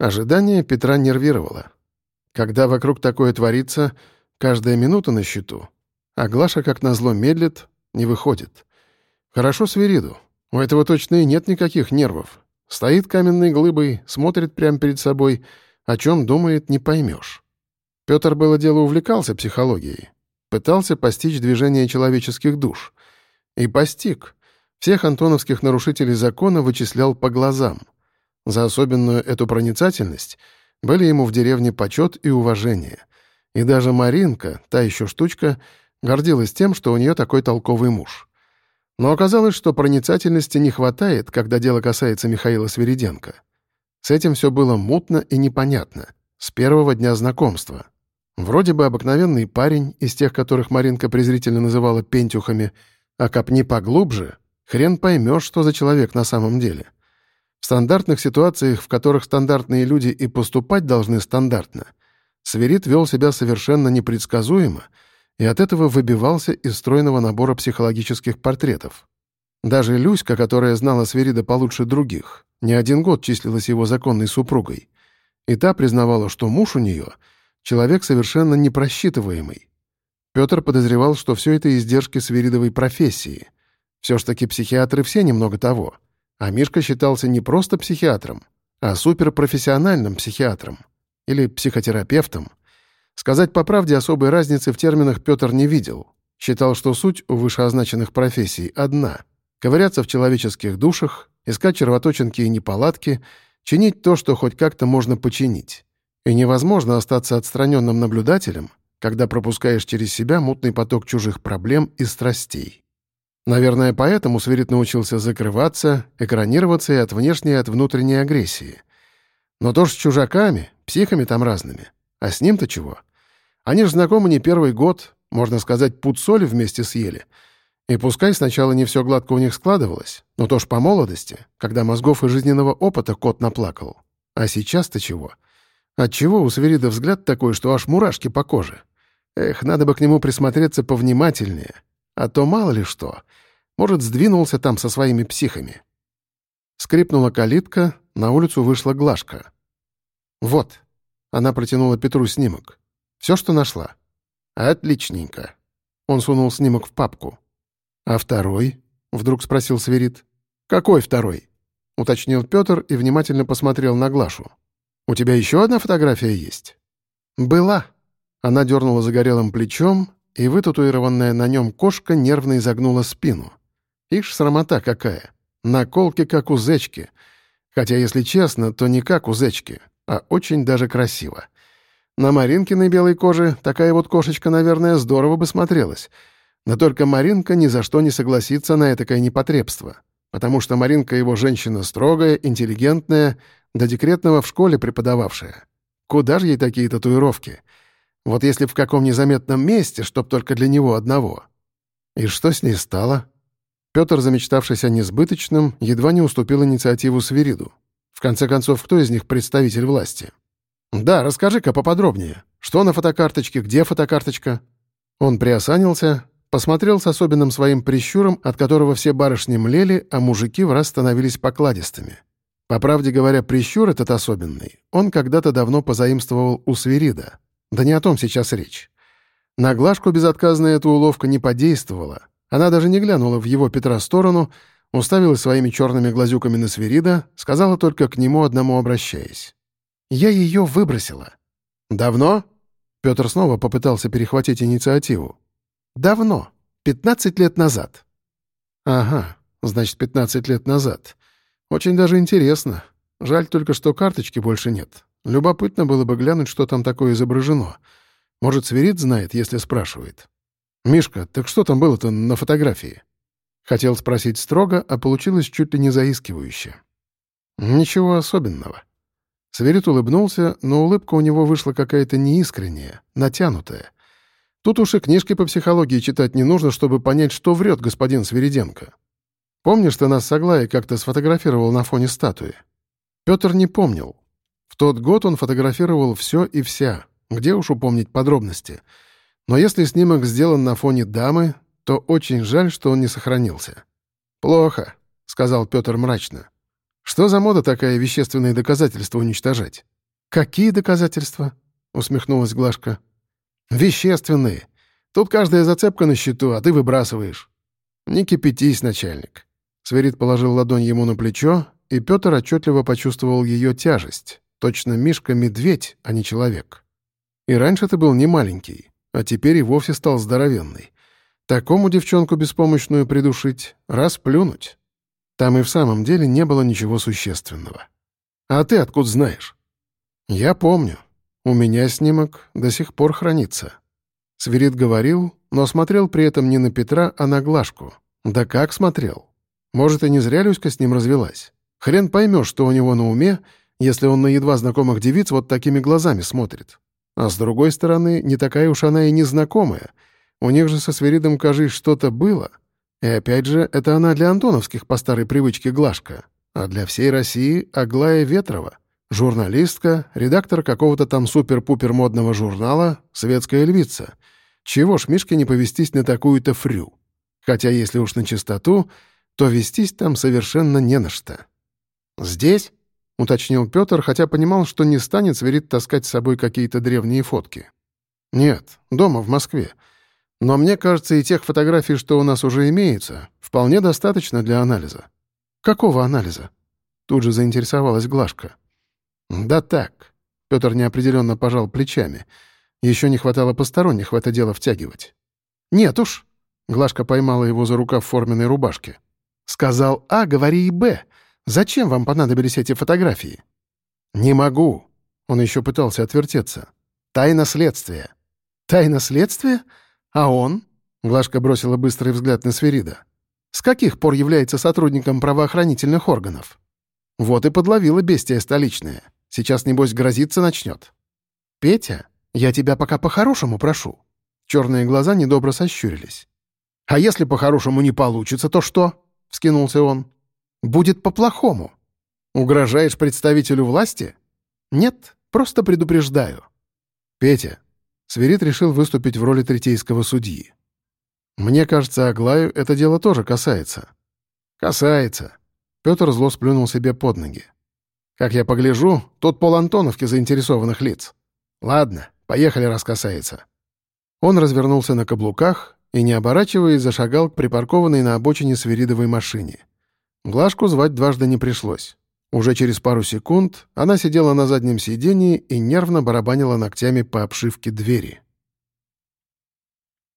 Ожидание Петра нервировало. Когда вокруг такое творится, каждая минута на счету. А Глаша, как назло, медлит, не выходит. Хорошо Свириду. У этого точно и нет никаких нервов. Стоит каменной глыбой, смотрит прямо перед собой, о чем думает, не поймешь. Петр было дело увлекался психологией. Пытался постичь движение человеческих душ. И постиг. Всех антоновских нарушителей закона вычислял по глазам. За особенную эту проницательность были ему в деревне почет и уважение. И даже Маринка, та еще штучка, гордилась тем, что у нее такой толковый муж. Но оказалось, что проницательности не хватает, когда дело касается Михаила Свириденко. С этим все было мутно и непонятно. С первого дня знакомства. Вроде бы обыкновенный парень, из тех, которых Маринка презрительно называла пентюхами, а копни поглубже, хрен поймешь, что за человек на самом деле. В стандартных ситуациях, в которых стандартные люди и поступать должны стандартно, Сверид вел себя совершенно непредсказуемо и от этого выбивался из стройного набора психологических портретов. Даже Люська, которая знала Сверида получше других, не один год числилась его законной супругой, и та признавала, что муж у нее — человек совершенно непросчитываемый. Петр подозревал, что все это издержки Свиридовой профессии. Все ж таки психиатры все немного того — а Мишка считался не просто психиатром, а суперпрофессиональным психиатром или психотерапевтом. Сказать по правде особой разницы в терминах Петр не видел. Считал, что суть у вышеозначенных профессий одна — ковыряться в человеческих душах, искать червоточинки и неполадки, чинить то, что хоть как-то можно починить. И невозможно остаться отстраненным наблюдателем, когда пропускаешь через себя мутный поток чужих проблем и страстей. Наверное, поэтому Свирит научился закрываться, экранироваться и от внешней, и от внутренней агрессии. Но то ж с чужаками, психами там разными. А с ним-то чего? Они же знакомы не первый год, можно сказать, пуд соли вместе съели. И пускай сначала не все гладко у них складывалось, но то ж по молодости, когда мозгов и жизненного опыта кот наплакал. А сейчас-то чего? Отчего у Свирида взгляд такой, что аж мурашки по коже? Эх, надо бы к нему присмотреться повнимательнее — а то мало ли что. Может, сдвинулся там со своими психами. Скрипнула калитка, на улицу вышла Глашка. «Вот». Она протянула Петру снимок. «Все, что нашла?» «Отличненько». Он сунул снимок в папку. «А второй?» — вдруг спросил Сверид. «Какой второй?» — уточнил Петр и внимательно посмотрел на Глашу. «У тебя еще одна фотография есть?» «Была». Она дернула загорелым плечом, и вытатуированная на нем кошка нервно изогнула спину. Ишь, срамота какая. Наколки, как у зечки. Хотя, если честно, то не как у зечки, а очень даже красиво. На Маринкиной белой коже такая вот кошечка, наверное, здорово бы смотрелась. Но только Маринка ни за что не согласится на этакое непотребство. Потому что Маринка его женщина строгая, интеллигентная, до декретного в школе преподававшая. Куда же ей такие татуировки? — вот если в каком незаметном месте, чтоб только для него одного. И что с ней стало? Петр, замечтавшись о несбыточном, едва не уступил инициативу Свириду. В конце концов, кто из них представитель власти? «Да, расскажи-ка поподробнее. Что на фотокарточке, где фотокарточка?» Он приосанился, посмотрел с особенным своим прищуром, от которого все барышни млели, а мужики в раз становились покладистыми. По правде говоря, прищур этот особенный он когда-то давно позаимствовал у Свирида. Да не о том сейчас речь. На Глашку безотказная эта уловка не подействовала. Она даже не глянула в его Петра сторону, уставилась своими черными глазюками на Свирида, сказала только к нему одному обращаясь. «Я ее выбросила». «Давно?» Петр снова попытался перехватить инициативу. «Давно. Пятнадцать лет назад». «Ага, значит, пятнадцать лет назад. Очень даже интересно. Жаль только, что карточки больше нет. Любопытно было бы глянуть, что там такое изображено. Может, Сверид знает, если спрашивает. «Мишка, так что там было-то на фотографии?» Хотел спросить строго, а получилось чуть ли не заискивающе. «Ничего особенного». Сверид улыбнулся, но улыбка у него вышла какая-то неискренняя, натянутая. Тут уж и книжки по психологии читать не нужно, чтобы понять, что врет господин Свериденко. Помнишь, ты нас с Аглаей как-то сфотографировал на фоне статуи? Петр не помнил, в тот год он фотографировал все и вся, где уж упомнить подробности. Но если снимок сделан на фоне дамы, то очень жаль, что он не сохранился. «Плохо», — сказал Петр мрачно. Что за мода такая вещественные доказательства уничтожать?» «Какие доказательства?» — усмехнулась Глашка. «Вещественные. Тут каждая зацепка на счету, а ты выбрасываешь». «Не кипятись, начальник». Сверид положил ладонь ему на плечо, и Петр отчетливо почувствовал ее тяжесть. Точно Мишка-медведь, а не человек. И раньше ты был не маленький, а теперь и вовсе стал здоровенный. Такому девчонку беспомощную придушить, раз плюнуть. Там и в самом деле не было ничего существенного. А ты откуда знаешь? Я помню. У меня снимок до сих пор хранится. Сверид говорил, но смотрел при этом не на Петра, а на Глашку. Да как смотрел? Может, и не зря Люська с ним развелась. Хрен поймешь, что у него на уме, если он на едва знакомых девиц вот такими глазами смотрит. А с другой стороны, не такая уж она и незнакомая. У них же со Сверидом, кажись, что-то было. И опять же, это она для антоновских по старой привычке Глашка, а для всей России Аглая Ветрова, журналистка, редактор какого-то там супер-пупер модного журнала «Светская львица». Чего ж Мишке не повестись на такую-то фрю? Хотя, если уж на чистоту, то вестись там совершенно не на что. «Здесь?» — уточнил Петр, хотя понимал, что не станет Сверид таскать с собой какие-то древние фотки. «Нет, дома, в Москве. Но мне кажется, и тех фотографий, что у нас уже имеются, вполне достаточно для анализа. Какого анализа? Тут же заинтересовалась Глашка. Да так. Петр неопределенно пожал плечами. Еще не хватало посторонних в это дело втягивать. Нет уж. Глашка поймала его за рукав форменной рубашке. Сказал А, говори и Б. Зачем вам понадобились эти фотографии? Не могу. Он еще пытался отвертеться. Тайна следствия. Тайна следствия? «А он?» — Глашка бросила быстрый взгляд на Сверида. «С каких пор является сотрудником правоохранительных органов?» «Вот и подловила бестия столичная. Сейчас, небось, грозиться начнет». «Петя, я тебя пока по-хорошему прошу». Черные глаза недобро сощурились. «А если по-хорошему не получится, то что?» — вскинулся он. «Будет по-плохому. Угрожаешь представителю власти?» «Нет, просто предупреждаю». «Петя, Сверид решил выступить в роли третейского судьи. «Мне кажется, Аглаю это дело тоже касается». «Касается». Петр зло сплюнул себе под ноги. «Как я погляжу, тут пол Антоновки заинтересованных лиц. Ладно, поехали, раз касается». Он развернулся на каблуках и, не оборачиваясь, зашагал к припаркованной на обочине свиридовой машине. Глажку звать дважды не пришлось. Уже через пару секунд она сидела на заднем сидении и нервно барабанила ногтями по обшивке двери.